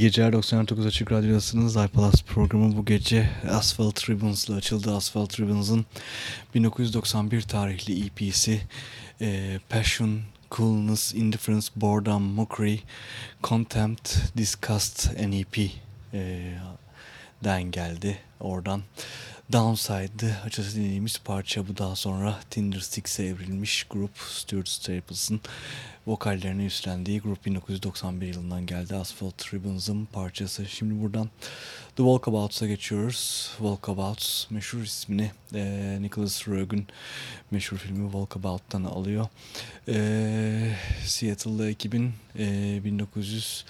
İyi geceler 99 Açık Radyo'dasınız. iPalaz programı bu gece Asphalt Ribbons ile açıldı. Asphalt Ribbons'ın 1991 tarihli EP'si e, Passion, Coolness, Indifference, Boredom, Mockery, Contempt, Disgust, NEP e, den geldi oradan. Downside'dı. Açıkçası dinlediğimiz parça bu daha sonra Tinder Six'e evrilmiş grup Stuart Staples'ın vokallerini üstlendiği grup 1991 yılından geldi. Asphalt Ribbons'ın parçası. Şimdi buradan The Walkabouts'a geçiyoruz. Walkabouts meşhur ismini e, Nicholas Roeg'un meşhur filmi Walkabout'tan alıyor. E, Seattle'da ekibin e, 1900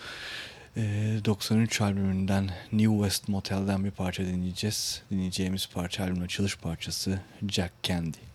93 albümünden New West Motel'den bir parça dinleyeceğiz. Dinleyeceğimiz parça albümün açılış parçası Jack Candy.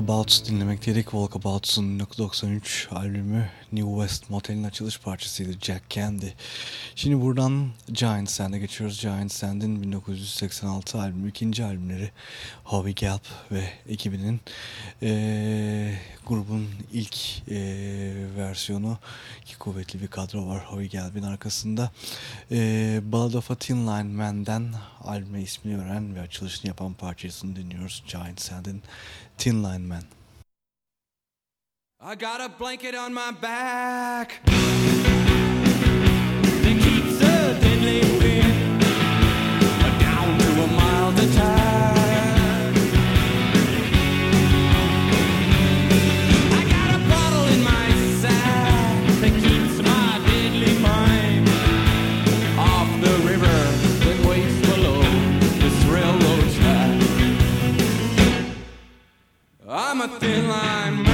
Walkabouts dinlemek dedik. Walkabouts'un 93 albümü New West Motel'in açılış parçasıydı Jack Candy. Şimdi buradan Giant Sand'e geçiyoruz. Giant Sand'in 1986 albümü, ikinci albümleri Howie Gelb ve ekibinin e, grubun ilk e, versiyonu ki kuvvetli bir kadro var Howie Gelb'in arkasında. E, Ballad of a Tin Line Man'den albüme ismini veren ve açılışını yapan parçasını dinliyoruz. Giant Sand'in Thin Line Man. I got a blanket on my back that keeps the deadly wind I'm a thin line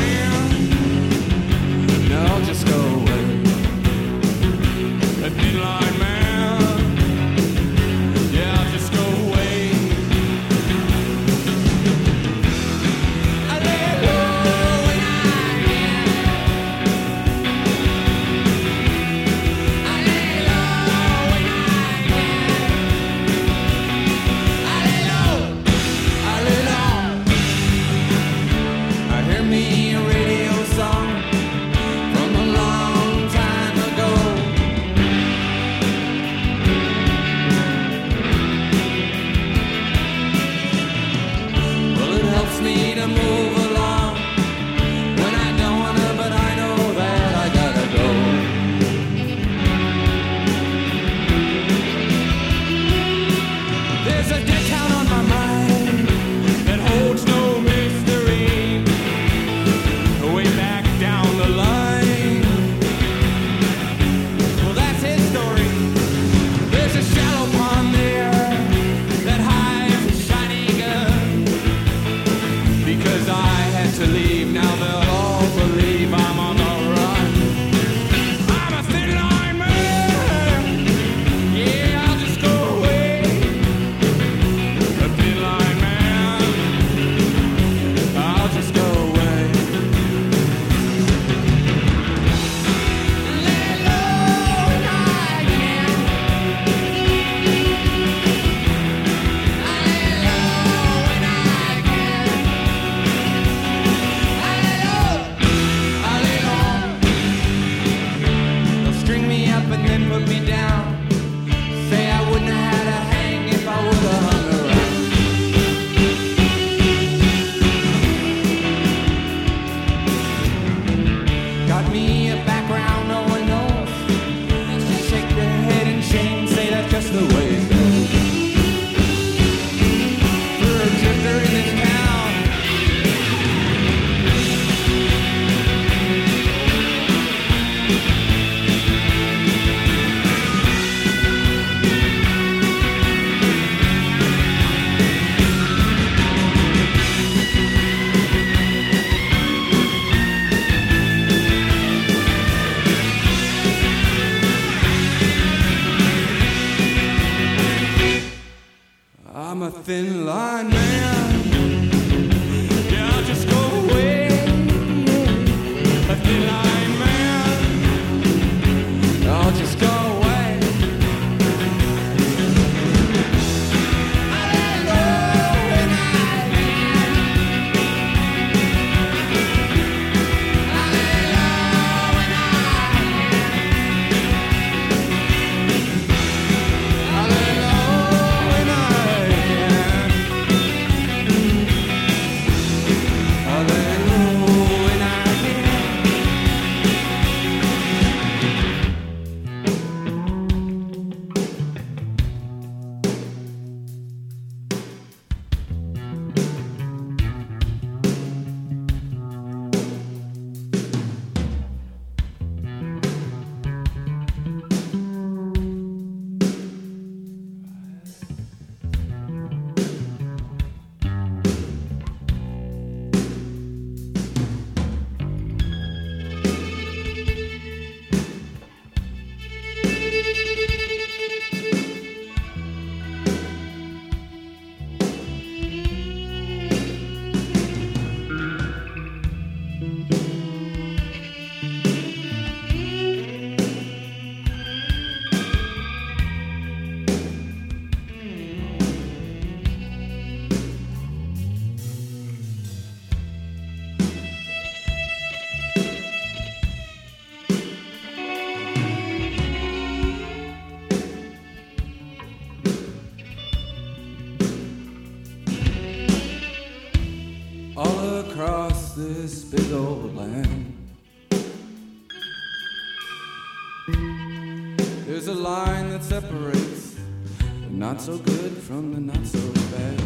so good from the not so bad.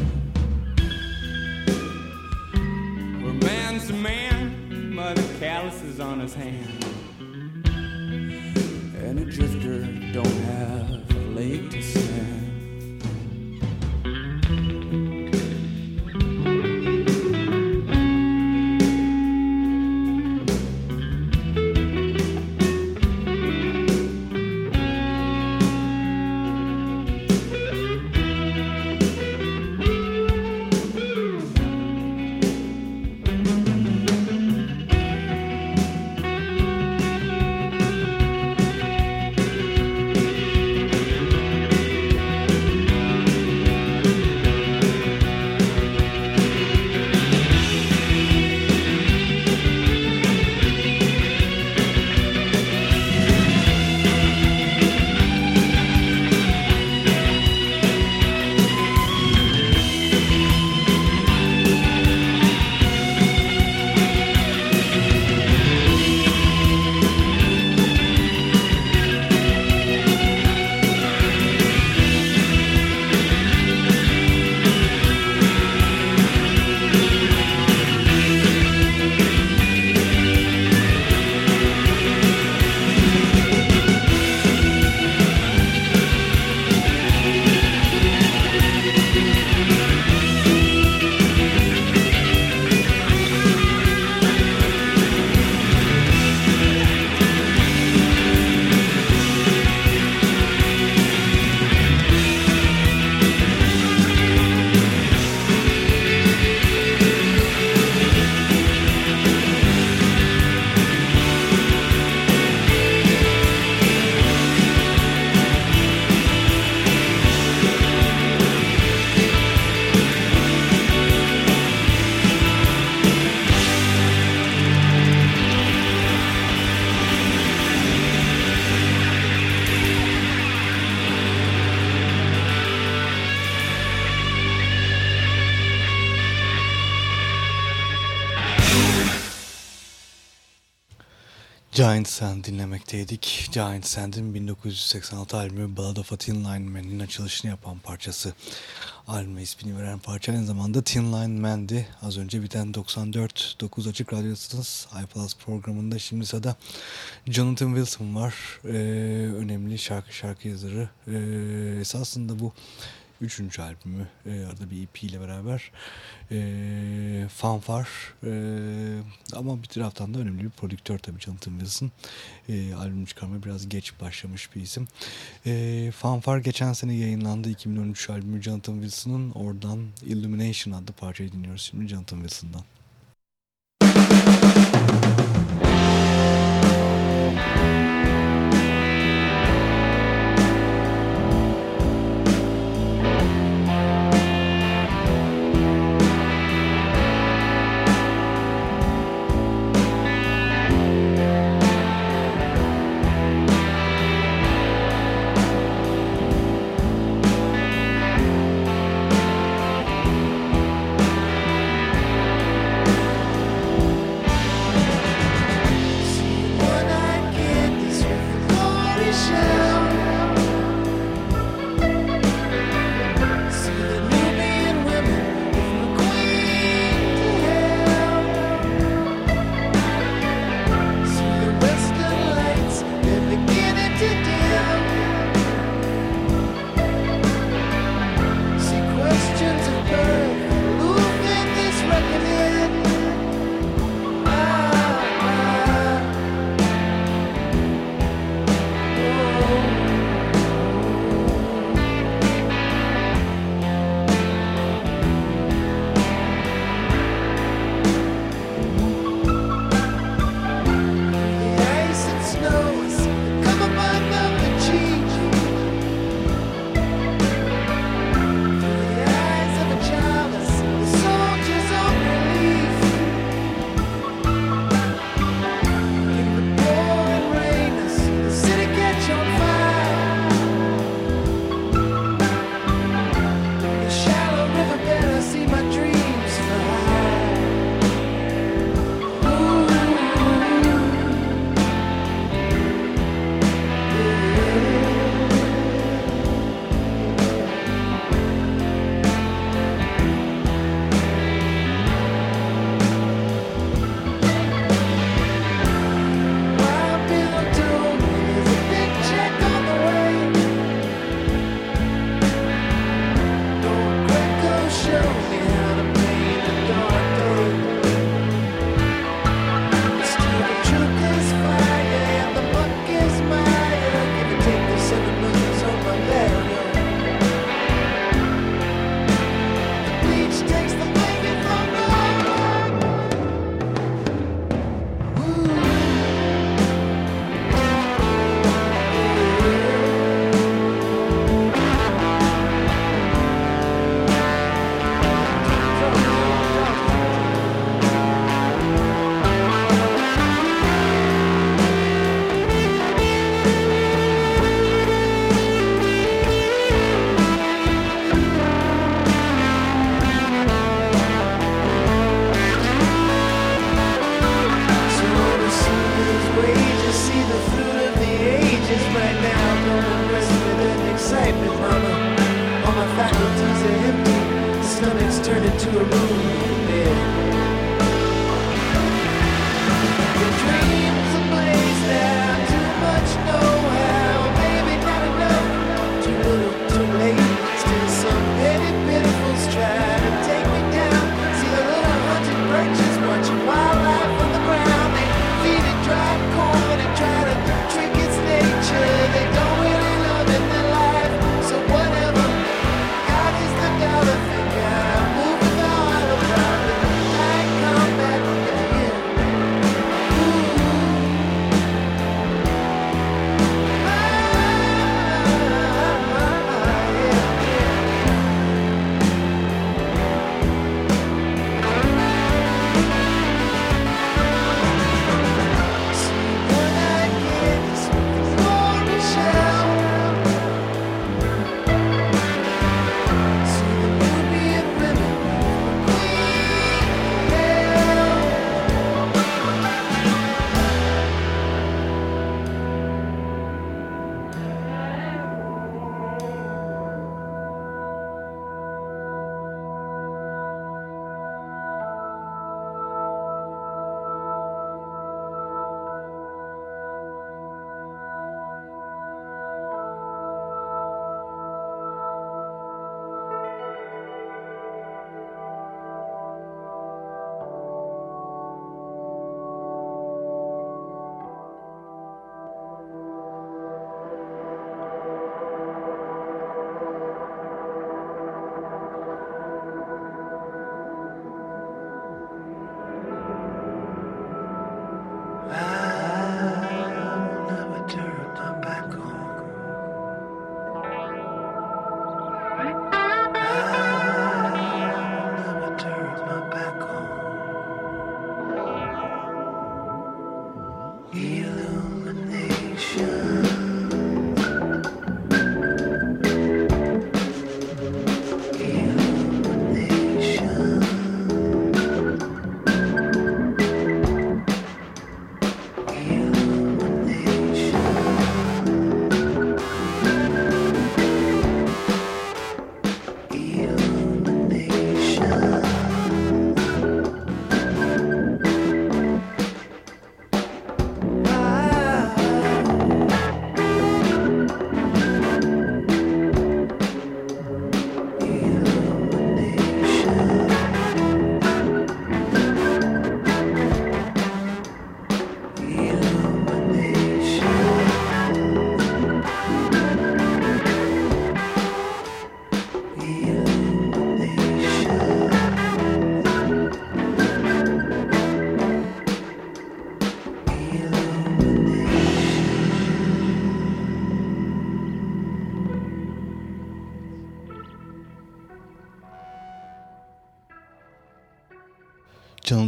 Where man's a man by the calluses on his hand. Giant Sand dinlemekteydik. Giant Sand'in 1986 albümü Ballad of a Tin Line Man'in açılışını yapan parçası. Albüme ismini veren parça aynı zamanda Tin Line Man'di. Az önce biten 94.9 Açık Radyosu'nuz iPlus programında şimdi sırada Jonathan Wilson var. Ee, önemli şarkı şarkı yazarı. Ee, esasında bu Üçüncü albümü e, arada bir EP ile beraber. E, fanfar e, ama bir taraftan da önemli bir prodüktör tabii Jonathan Wilson. E, albüm çıkarmaya biraz geç başlamış bir isim. E, fanfar geçen sene yayınlandı 2013 albümü Jonathan Wilson'ın. Oradan Illumination adlı parçayı dinliyoruz şimdi Jonathan Wilson'dan.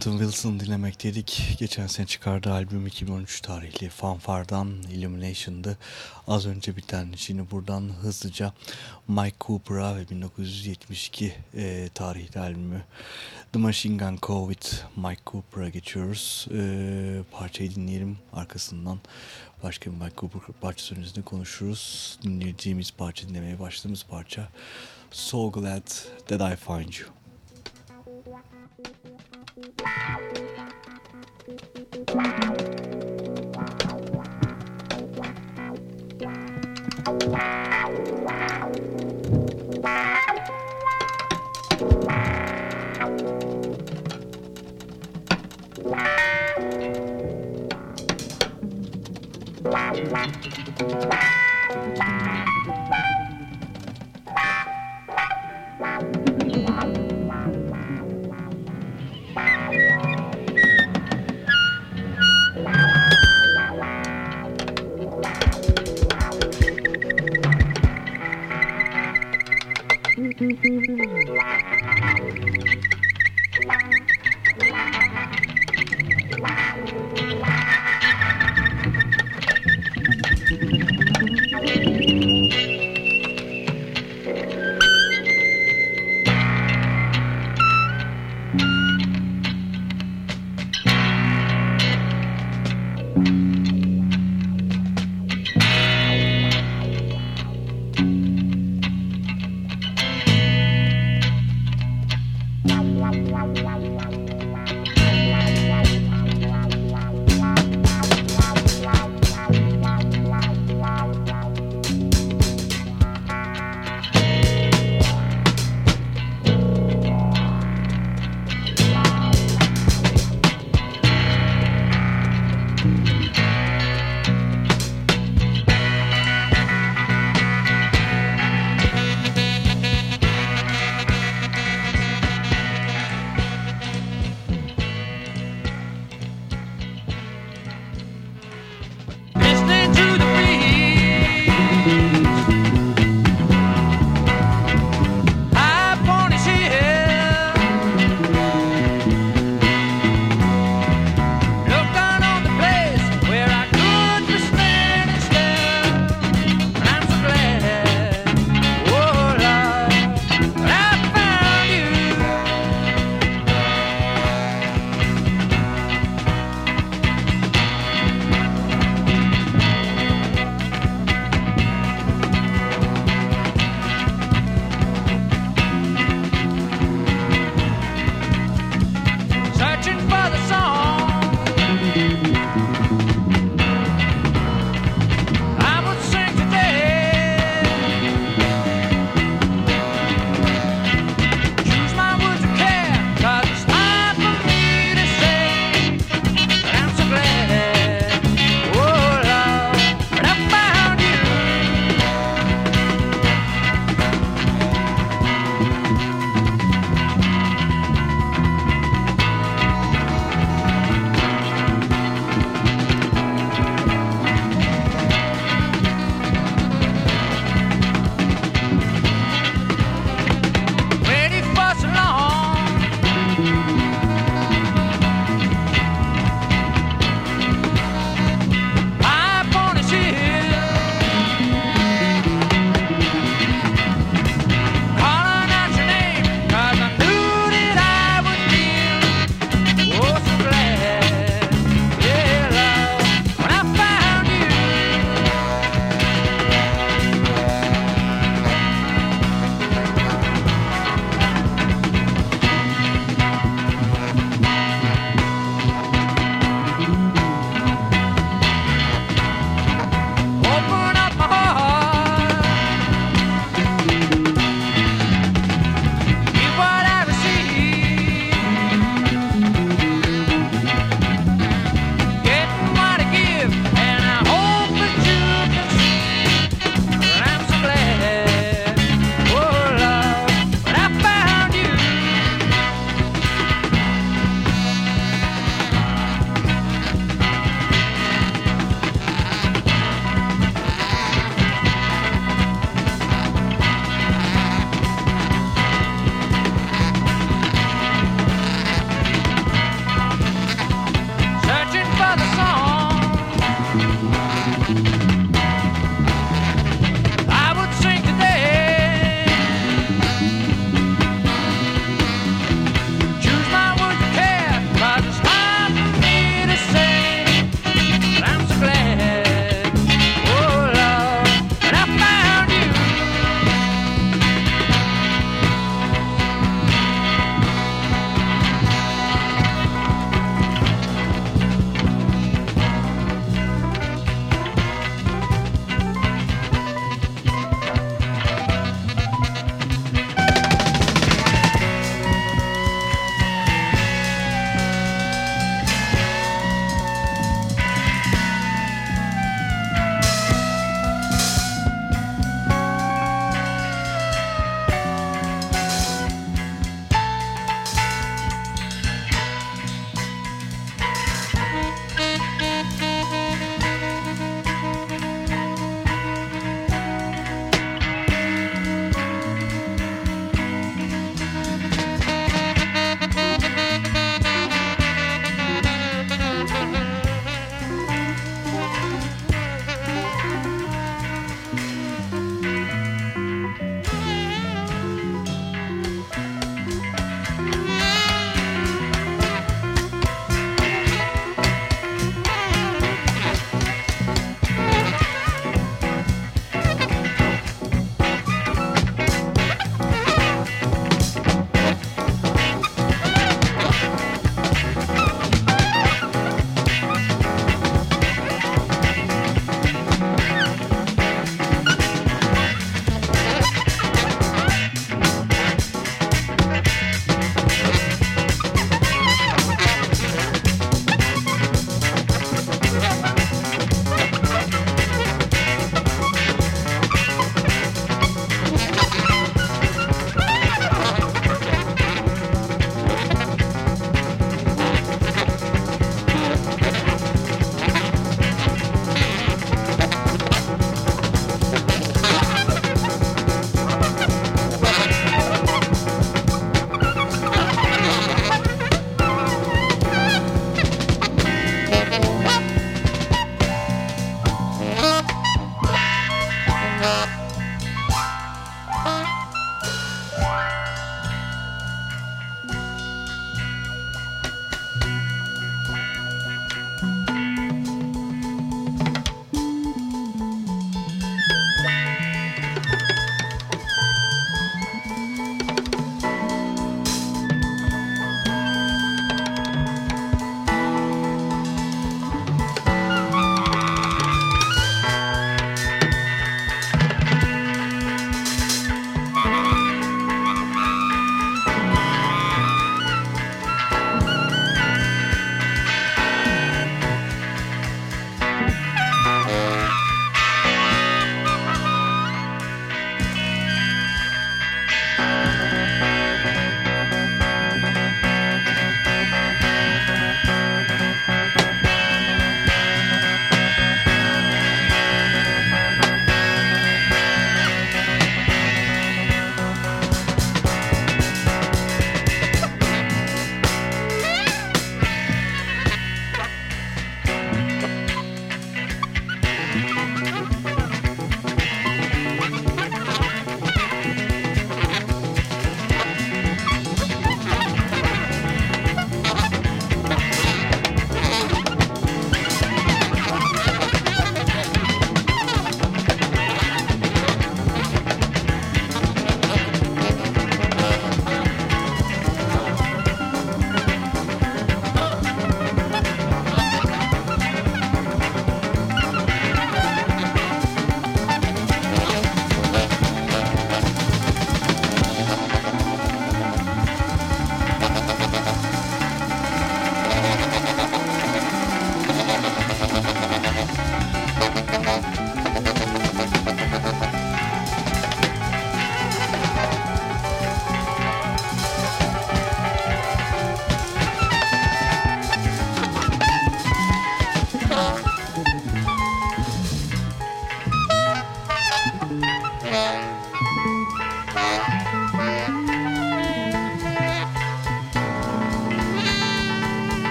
Jonathan Wilson dinlemekteydik. Geçen sene çıkardığı albüm 2013 tarihli Fanfar'dan Illumination'dı. Az önce biten şimdi buradan hızlıca Mike Cooper'a ve 1972 e, tarihli albümü The Machine Gun Co. Mike Cooper'a geçiyoruz. E, parçayı dinleyelim. Arkasından başka bir Mike Cooper parçası önünde konuşuruz. Dinleyeceğimiz parça, dinlemeye başladığımız parça So Glad That I Find You. Wow. Wow.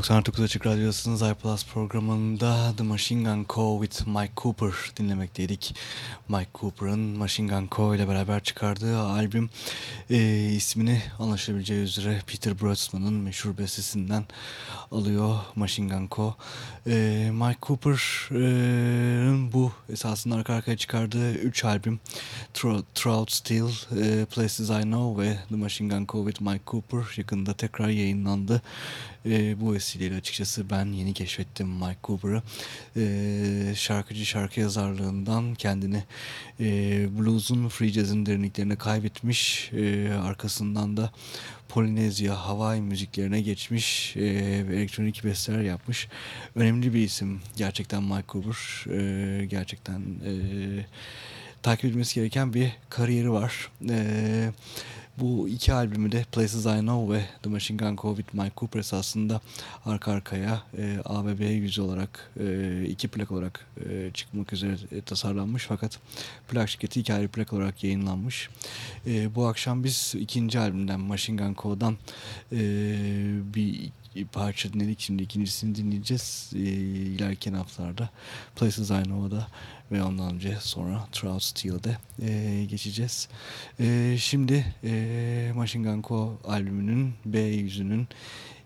99 Açık Radyosu'nun iPlus programında The Machine Gun Co. with Mike Cooper dinlemekteydik. Mike Cooper'ın Machine Gun Co. ile beraber çıkardığı albüm e, ismini anlaşılabileceği üzere Peter Brötzman'ın meşhur bestesinden alıyor Machine Gun Co. E, Mike Cooper'ın bu esasında arka arkaya çıkardığı 3 albüm Trout Steel, e, Places I Know ve The Machine Gun Co. Mike Cooper yakında tekrar yayınlandı. E, bu vesileyle açıkçası ben yeni keşfettim Mike Cooper'ı. E, şarkıcı şarkı yazarlığından kendini e, blues'un free jazz'in derinliklerine kaybetmiş. E, arkasından da Polinezya, Hawaii müziklerine geçmiş e, ve elektronik besteler yapmış. Önemli bir isim gerçekten Mike Cooper. E, gerçekten e, takip edilmesi gereken bir kariyeri var. Eee bu iki albümü de Places I Know ve The Machine Gun Co. with Mike Cooper esasında arka arkaya e, A ve B yüzü olarak e, iki plak olarak e, çıkmak üzere e, tasarlanmış fakat plak şirketi iki ayrı plak olarak yayınlanmış. E, bu akşam biz ikinci albümden Machine Gun Co.'dan e, bir parça dinledik. Şimdi ikincisini dinleyeceğiz. E, ilerleyen haftalarda Places I Know'da ve ondan önce sonra Trout Steel'de e, geçeceğiz. E, şimdi e, Machine Gun Co albümünün B yüzünün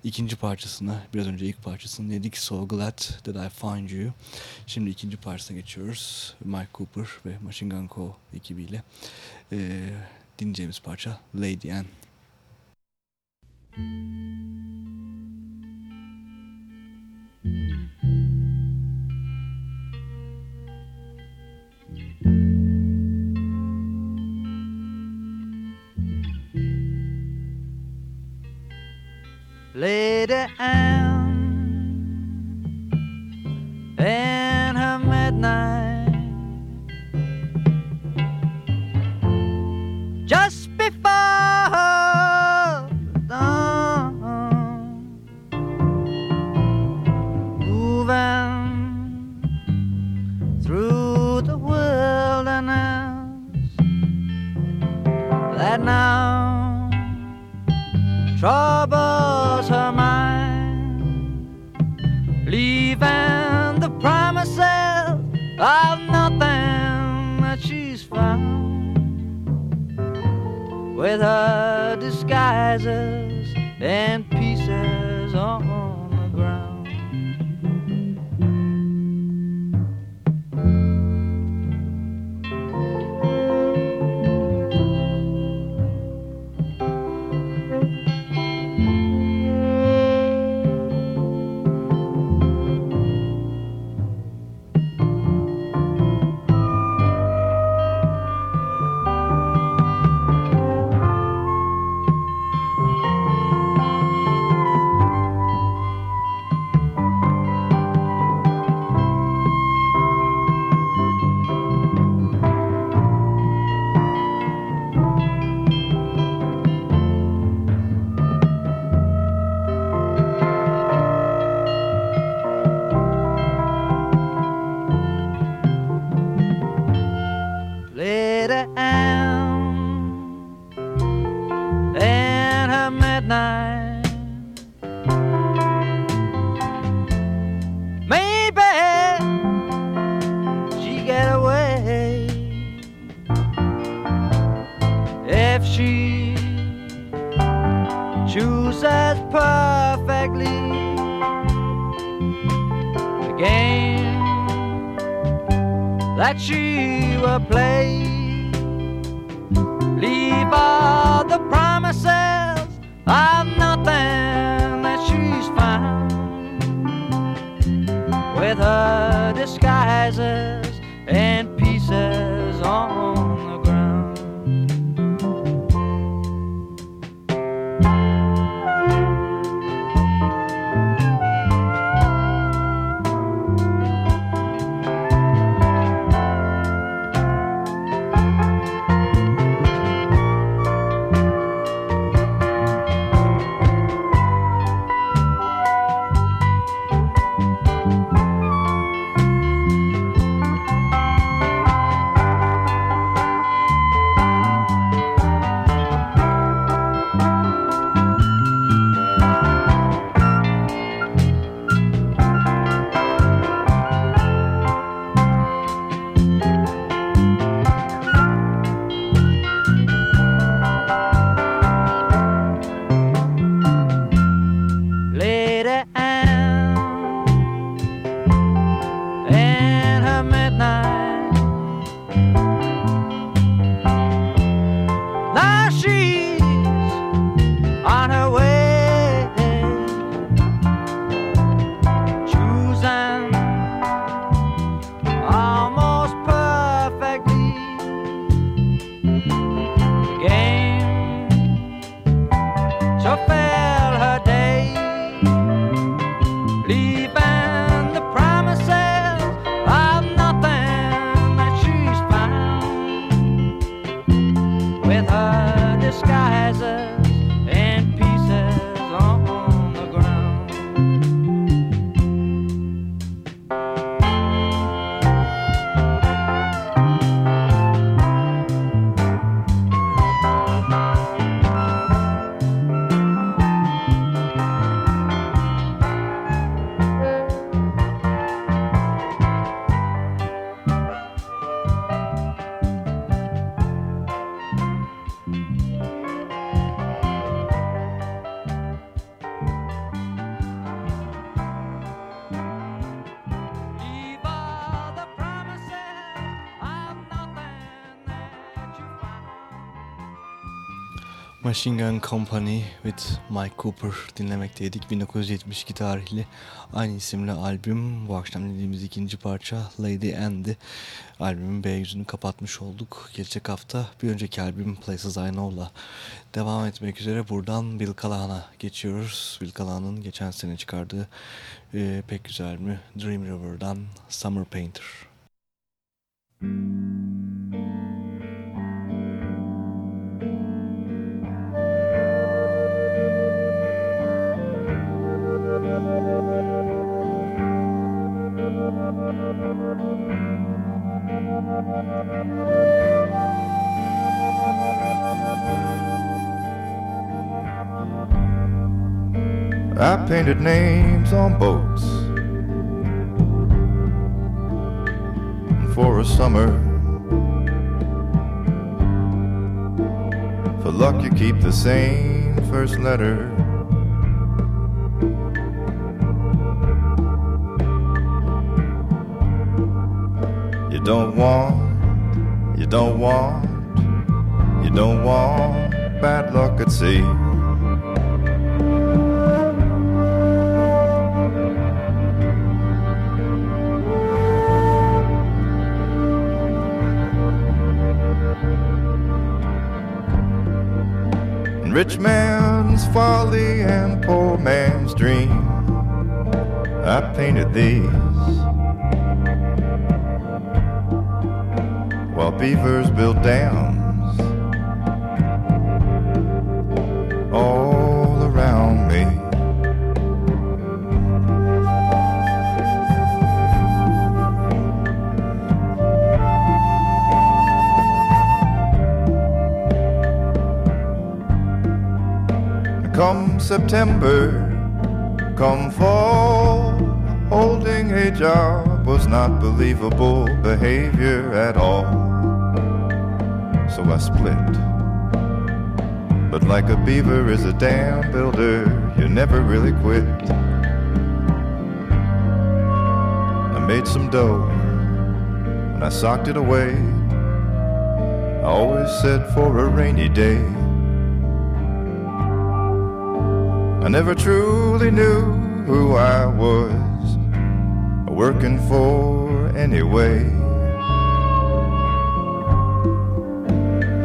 ikinci parçasına, biraz önce ilk parçasını dedik. So Glad That I Find You. Şimdi ikinci parçasına geçiyoruz. Mike Cooper ve Machine Gun Co ekibiyle e, dinleyeceğimiz parça Lady Anne. Lady Anne and her midnight now. Troubles her mind, leaving the promises of nothing that she's found. With her disguises and pieces on Machine Gun Company with Mike Cooper dinlemekteydik. 1972 tarihli aynı isimli albüm. Bu akşam dinlediğimiz ikinci parça Lady Andy. Albümün B yüzünü kapatmış olduk. Gelecek hafta bir önceki albüm Places I Know'la devam etmek üzere. Buradan Bill Callahan'a geçiyoruz. Bill Callahan'ın geçen sene çıkardığı e, pek güzel albümü Dream River'dan Summer Painter. I painted names on boats for a summer. For luck, you keep the same first letter. Don't want, you don't want, you don't want bad luck at sea. Rich man's folly and poor man's dream. I painted these beavers build dams all around me. Come September, come fall, holding a job was not believable behavior at all. I split. But like a beaver is a dam builder, you never really quit. I made some dough and I socked it away. I always said for a rainy day. I never truly knew who I was working for anyway.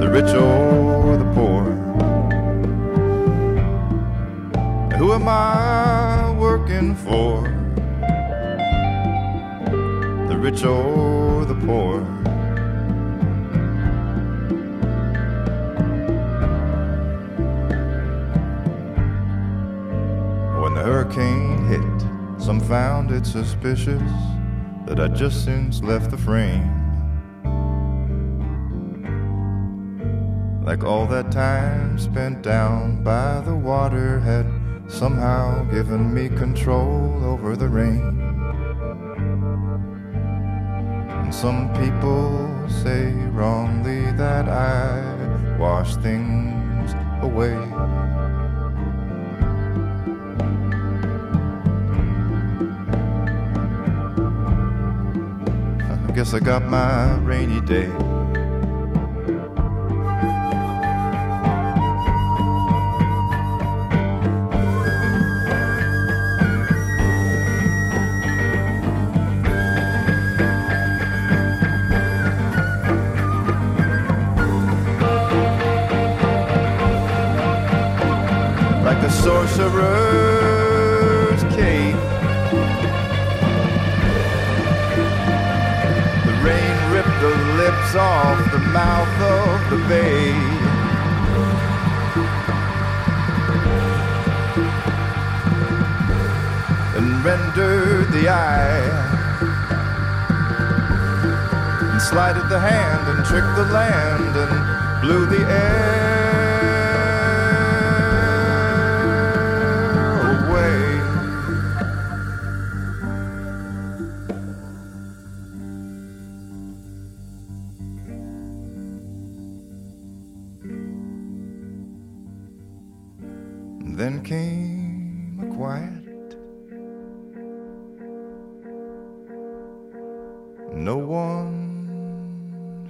The rich or the poor. Who am I working for? The rich or the poor? When the hurricane hit, some found it suspicious that I'd just since left the frame. Like all that time spent down by the water had somehow given me control over the rain. And some people say wrongly that I wash things away. I guess I got my rainy day. Sleighted the hand and tricked the land and blew the air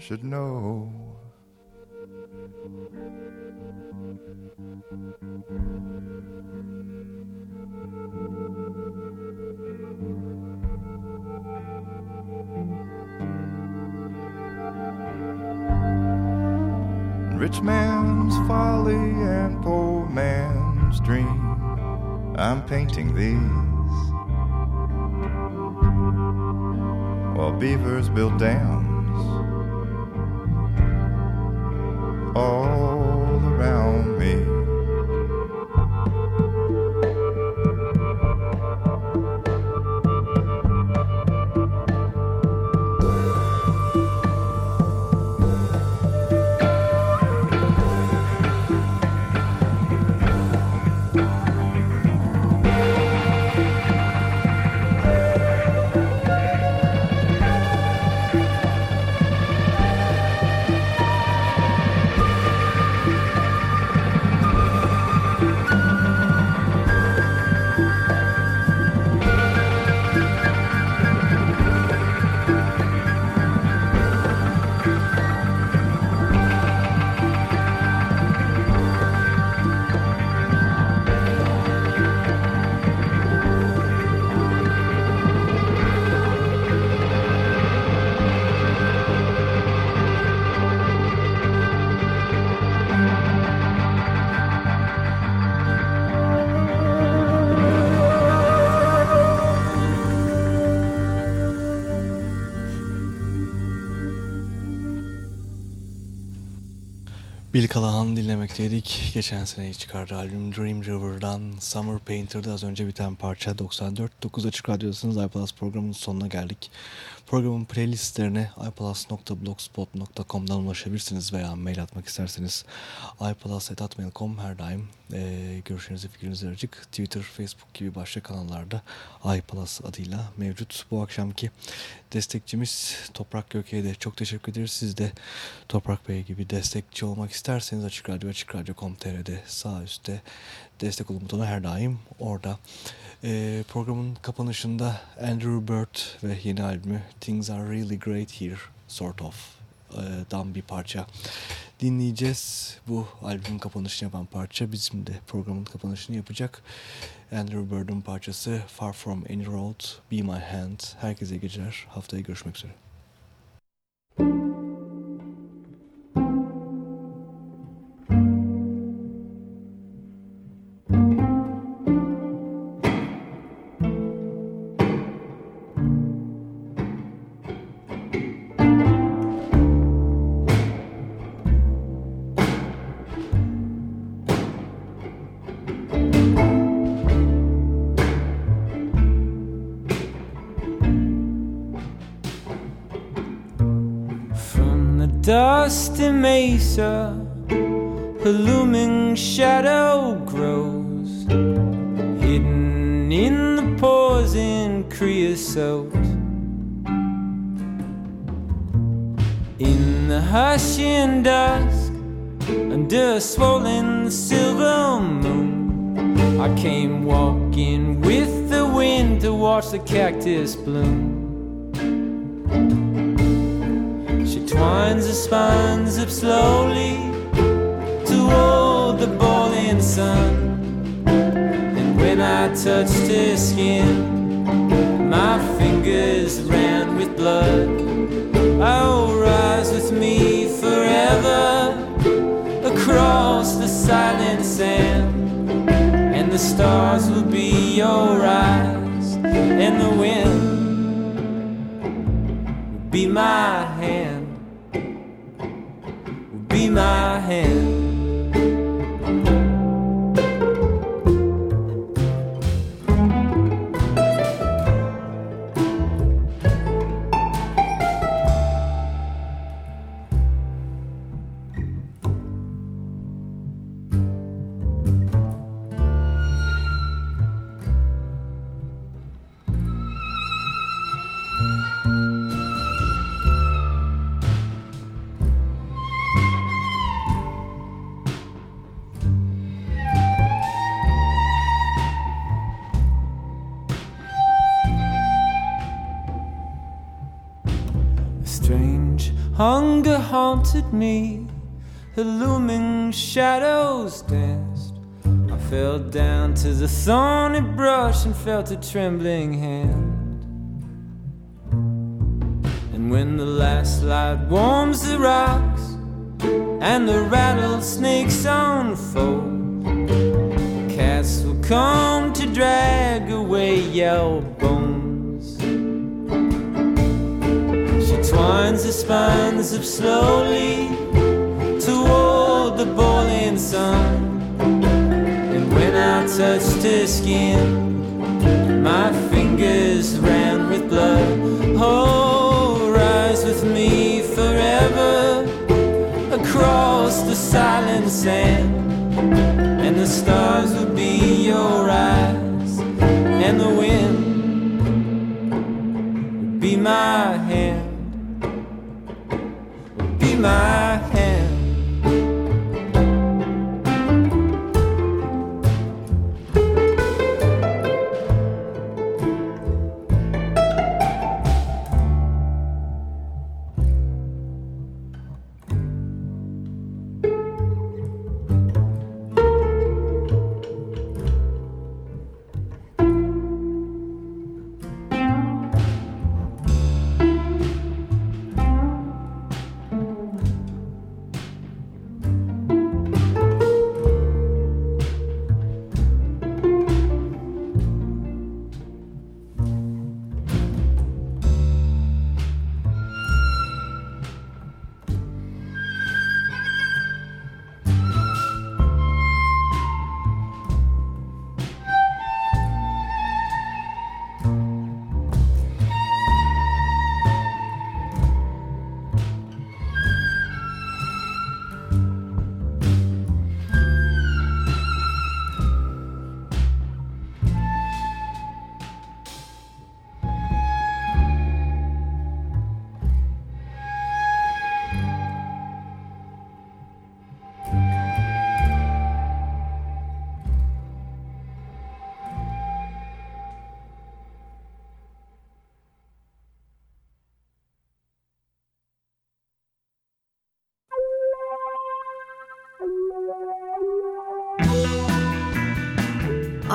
should know. Rich man's folly and poor man's dream. I'm painting these while beavers build dams all Dinlemekteydik. Geçen sene çıkardığı albüm Dream River'dan Summer Painter'da az önce biten parça 94.9 Açık Radyo'dasınız. iPlus programının sonuna geldik. Programın playlistlerine iPlus.blogspot.com'dan ulaşabilirsiniz veya mail atmak isterseniz iPlus.mail.com her daim e, görüşlerinizi fikrinizi açık. Twitter, Facebook gibi başka kanallarda iPlus adıyla mevcut. Bu akşamki destekçimiz Toprak Göke'ye de çok teşekkür ederiz. Siz de Toprak Bey gibi destekçi olmak isterseniz Açık Radyo, Açık Radyo.com.tr'de sağ üstte destek olun butonu her daim orada. Ee, programın kapanışında Andrew Bird ve yeni albümü Things Are Really Great Here sort of e, dan bir parça dinleyeceğiz. Bu albümün kapanışını yapan parça bizim de programın kapanışını yapacak. Andrew Bird'ün parçası Far From Any Road, Be My Hand. Herkese geceler. Haftaya görüşmek üzere. From mesa, a looming shadow grows, hidden in the pores in creosote. In the hushing dusk, under a swollen silver moon, I came walking with the wind to watch the cactus bloom. Twines her spines up slowly toward the boiling sun. And when I touched her skin, my fingers ran with blood. Oh, rise with me forever across the silent sand. And the stars will be your eyes, and the wind will be my hand. Be my hand. Me, the looming shadows danced. I fell down to the thorny brush and felt a trembling hand. And when the last light warms the rocks and the rattlesnakes unfold, the cats will come to drag away your Twines the spines up slowly toward the boiling sun. And when I touched her skin, my fingers ran with blood. Oh, rise with me forever across the silent sand. And the stars will be your